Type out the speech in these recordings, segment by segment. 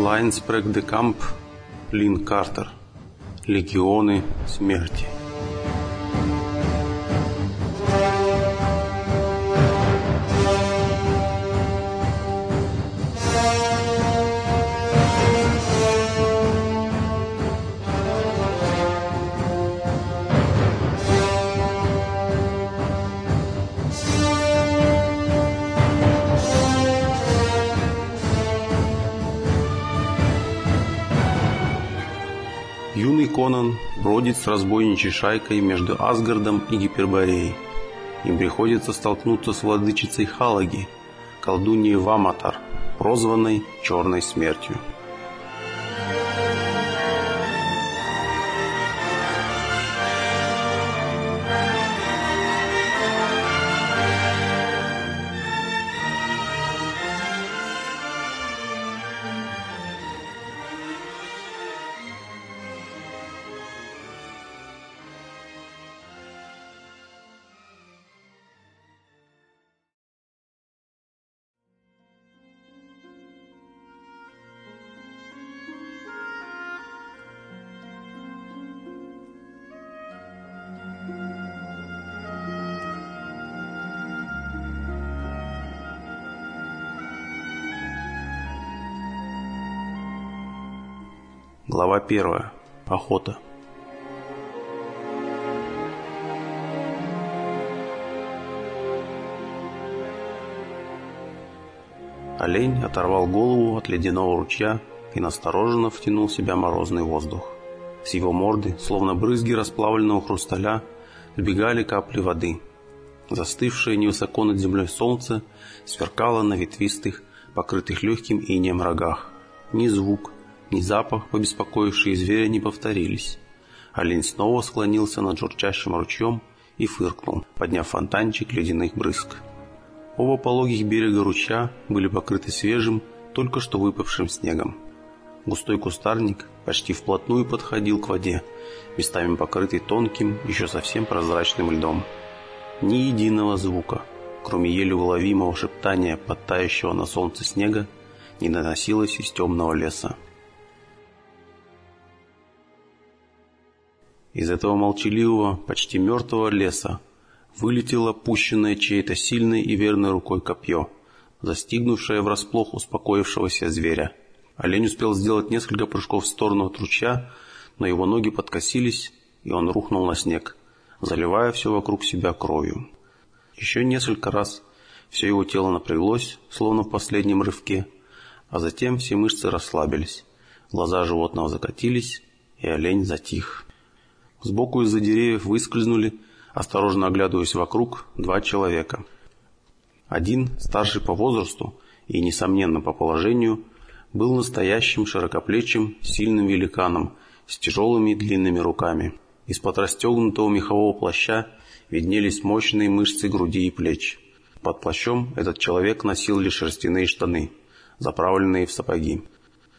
Лайнспрек де Камп, Лин Картер. Легионы смерти. Юный Конан бродит с разбойничей шайкой между Асгардом и Гипербореей. Им приходится столкнуться с владычицей Халаги, колдуньей Ваматар, прозванной Черной Смертью. Глава 1. Охота. Олень оторвал голову от ледяного ручья и настороженно втянул в себя морозный воздух. С его морды, словно брызги расплавленного хрусталя, сбегали капли воды. Застывшее невысоко над землей солнце сверкало на ветвистых, покрытых легким инеем рогах. Ни звук, ни запах, побеспокоившие зверя, не повторились. Олень снова склонился над журчащим ручьем и фыркнул, подняв фонтанчик ледяных брызг. Оба пологих берега ручья были покрыты свежим, только что выпавшим снегом. Густой кустарник почти вплотную подходил к воде, местами покрытый тонким, еще совсем прозрачным льдом. Ни единого звука, кроме еле уловимого шептания подтающего на солнце снега, не доносилось из темного леса. Из этого молчаливого, почти мертвого леса вылетело пущенное чьей-то сильной и верной рукой копье, застигнувшее врасплох успокоившегося зверя. Олень успел сделать несколько прыжков в сторону от ручья, но его ноги подкосились, и он рухнул на снег, заливая все вокруг себя кровью. Еще несколько раз все его тело напряглось, словно в последнем рывке, а затем все мышцы расслабились, глаза животного закатились, и олень затих. Сбоку из-за деревьев выскользнули, осторожно оглядываясь вокруг, два человека. Один, старший по возрасту и, несомненно, по положению, был настоящим широкоплечим, сильным великаном с тяжелыми длинными руками. Из-под расстегнутого мехового плаща виднелись мощные мышцы груди и плеч. Под плащом этот человек носил лишь шерстяные штаны, заправленные в сапоги.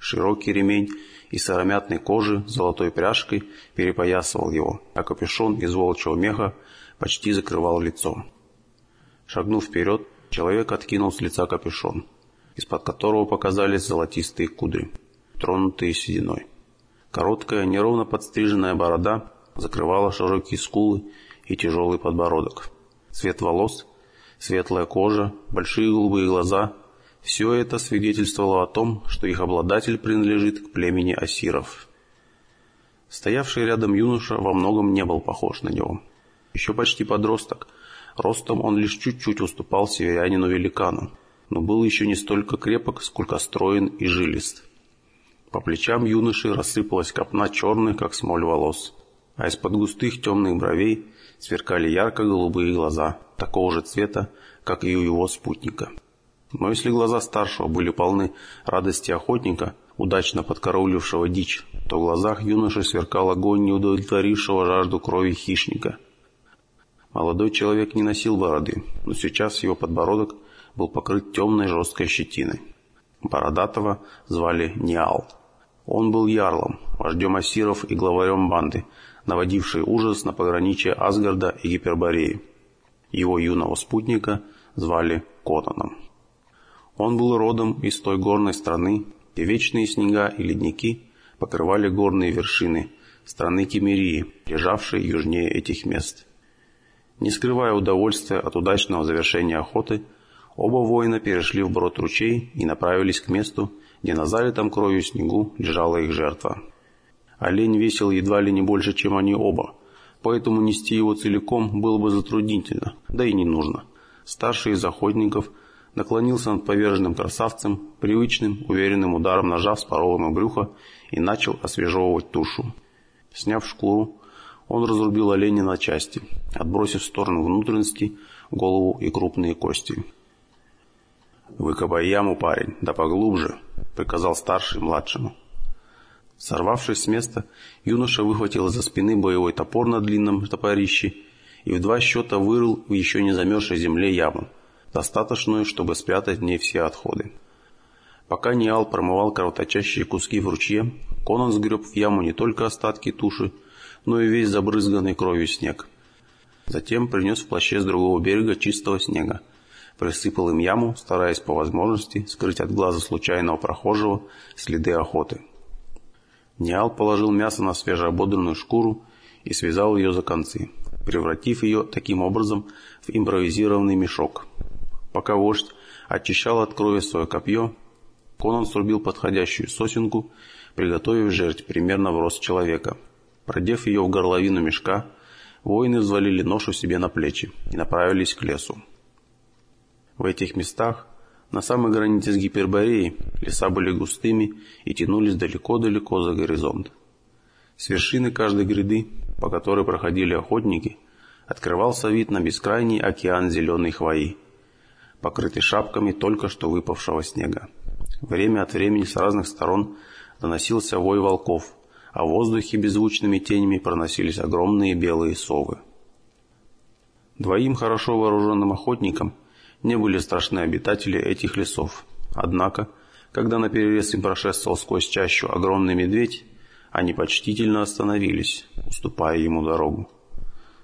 Широкий ремень из сыромятной кожи с золотой пряжкой перепоясывал его, а капюшон из волчьего меха почти закрывал лицо. Шагнув вперед, человек откинул с лица капюшон, из-под которого показались золотистые кудри, тронутые сединой. Короткая, неровно подстриженная борода закрывала широкие скулы и тяжелый подбородок. Цвет волос, светлая кожа, большие голубые глаза все это свидетельствовало о том, что их обладатель принадлежит к племени асиров. Стоявший рядом юноша во многом не был похож на него. Еще почти подросток. Ростом он лишь чуть-чуть уступал северянину-великану, но был еще не столько крепок, сколько строен и жилист. По плечам юноши рассыпалась копна черных, как смоль волос, а из-под густых темных бровей сверкали ярко-голубые глаза, такого же цвета, как и у его спутника. Но если глаза старшего были полны радости охотника, удачно подкараулившего дичь, то в глазах юноши сверкал огонь неудовлетворившего жажду крови хищника. Молодой человек не носил бороды, но сейчас его подбородок был покрыт темной жесткой щетиной. Бородатого звали Ниал. Он был ярлом, вождем асиров и главарем банды, наводившей ужас на пограничье Асгарда и Гипербореи. Его юного спутника звали Конаном. Он был родом из той горной страны, и вечные снега и ледники покрывали горные вершины страны Кемерии, лежавшей южнее этих мест. Не скрывая удовольствия от удачного завершения охоты, оба воина перешли вброд ручей и направились к месту, где на залитом кровью снегу лежала их жертва. Олень весил едва ли не больше, чем они оба, поэтому нести его целиком было бы затруднительно, да и не нужно. Старший из охотников наклонился над поверженным красавцем, привычным, уверенным ударом ножа вспорол ему брюхо и начал освежевывать тушу. Сняв шкуру, он разрубил оленя на части, отбросив в сторону внутренности, голову и крупные кости. «Выкопай яму, парень, да поглубже», — приказал старший младшему. Сорвавшись с места, юноша выхватил из-за спины боевой топор на длинном топорище и в два счета вырыл в еще не замерзшей земле яму, достаточную, чтобы спрятать в ней все отходы. Пока Ниал промывал кровоточащие куски в ручье, Конан сгреб в яму не только остатки туши, но и весь забрызганный кровью снег. Затем принес в плаще с другого берега чистого снега, присыпал им яму, стараясь по возможности скрыть от глаза случайного прохожего следы охоты. Ниал положил мясо на свежеободранную шкуру и связал ее за концы, превратив ее таким образом в импровизированный мешок. Пока вождь очищал от крови свое копье, Конан срубил подходящую сосенку, приготовив жертв примерно в рост человека – Продев ее в горловину мешка, воины взвалили ношу себе на плечи и направились к лесу. В этих местах, на самой границе с Гипербореей, леса были густыми и тянулись далеко-далеко за горизонт. С вершины каждой гряды, по которой проходили охотники, открывался вид на бескрайний океан зеленой хвои, покрытый шапками только что выпавшего снега. Время от времени с разных сторон доносился вой волков – а в воздухе беззвучными тенями проносились огромные белые совы. Двоим хорошо вооруженным охотникам не были страшны обитатели этих лесов. Однако, когда на перерез им прошествовал сквозь чащу огромный медведь, они почтительно остановились, уступая ему дорогу.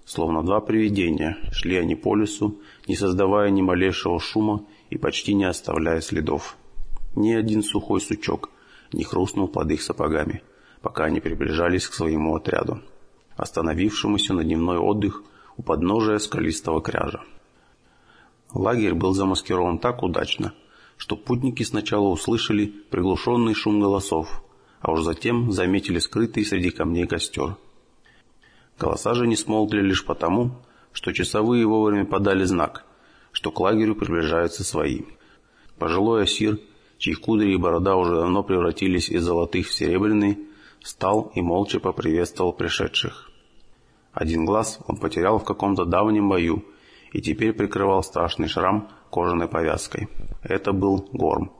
Словно два привидения, шли они по лесу, не создавая ни малейшего шума и почти не оставляя следов. Ни один сухой сучок не хрустнул под их сапогами – пока они приближались к своему отряду, остановившемуся на дневной отдых у подножия скалистого кряжа. Лагерь был замаскирован так удачно, что путники сначала услышали приглушенный шум голосов, а уж затем заметили скрытый среди камней костер. Голоса же не смолкли лишь потому, что часовые вовремя подали знак, что к лагерю приближаются свои. Пожилой осир, чьи кудри и борода уже давно превратились из золотых в серебряные, встал и молча поприветствовал пришедших. Один глаз он потерял в каком-то давнем бою и теперь прикрывал страшный шрам кожаной повязкой. Это был Горм,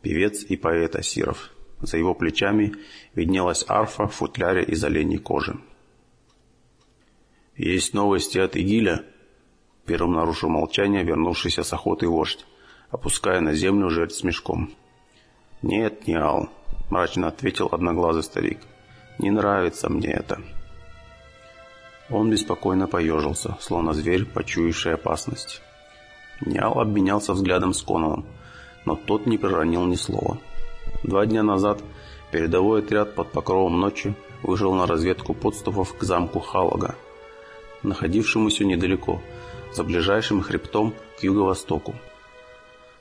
певец и поэт Асиров. За его плечами виднелась арфа в футляре из оленей кожи. «Есть новости от Игиля?» Первым нарушил молчание вернувшийся с охоты вождь, опуская на землю жертв с мешком. «Нет, не Ал», — мрачно ответил одноглазый старик. Не нравится мне это. Он беспокойно поежился, словно зверь, почуявший опасность. Нял обменялся взглядом с Кононом, но тот не проронил ни слова. Два дня назад передовой отряд под покровом ночи вышел на разведку подступов к замку Халага, находившемуся недалеко, за ближайшим хребтом к юго-востоку.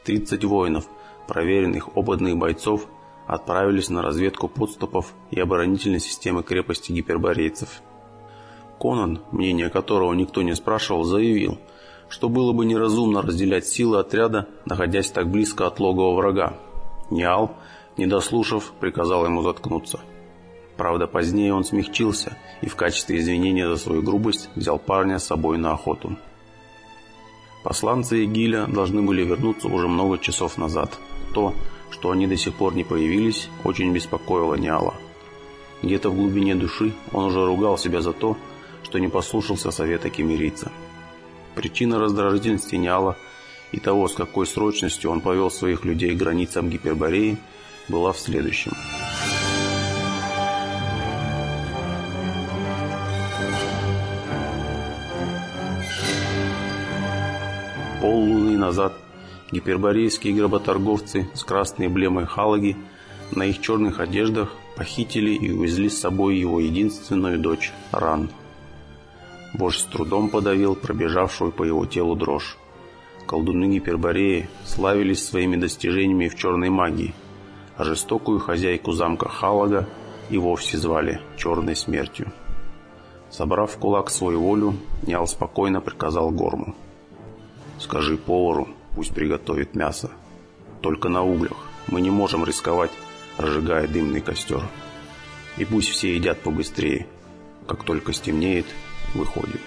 Тридцать воинов, проверенных опытных бойцов, отправились на разведку подступов и оборонительной системы крепости гиперборейцев. Конан, мнение которого никто не спрашивал, заявил, что было бы неразумно разделять силы отряда, находясь так близко от логова врага. Ниал, не дослушав, приказал ему заткнуться. Правда, позднее он смягчился и в качестве извинения за свою грубость взял парня с собой на охоту. Посланцы Игиля должны были вернуться уже много часов назад. То, что они до сих пор не появились, очень беспокоило Ниала. Где-то в глубине души он уже ругал себя за то, что не послушался совета кемерийца. Причина раздражительности Ниала и того, с какой срочностью он повел своих людей к границам Гипербореи, была в следующем. Пол луны назад Гиперборейские гработорговцы с красной эмблемой Халаги на их черных одеждах похитили и увезли с собой его единственную дочь Ран. Вождь с трудом подавил пробежавшую по его телу дрожь. Колдуны Гипербореи славились своими достижениями в черной магии, а жестокую хозяйку замка Халага и вовсе звали Черной Смертью. Собрав в кулак свою волю, Нял спокойно приказал Горму. «Скажи повару, пусть приготовит мясо. Только на углях. Мы не можем рисковать, разжигая дымный костер. И пусть все едят побыстрее. Как только стемнеет, выходим».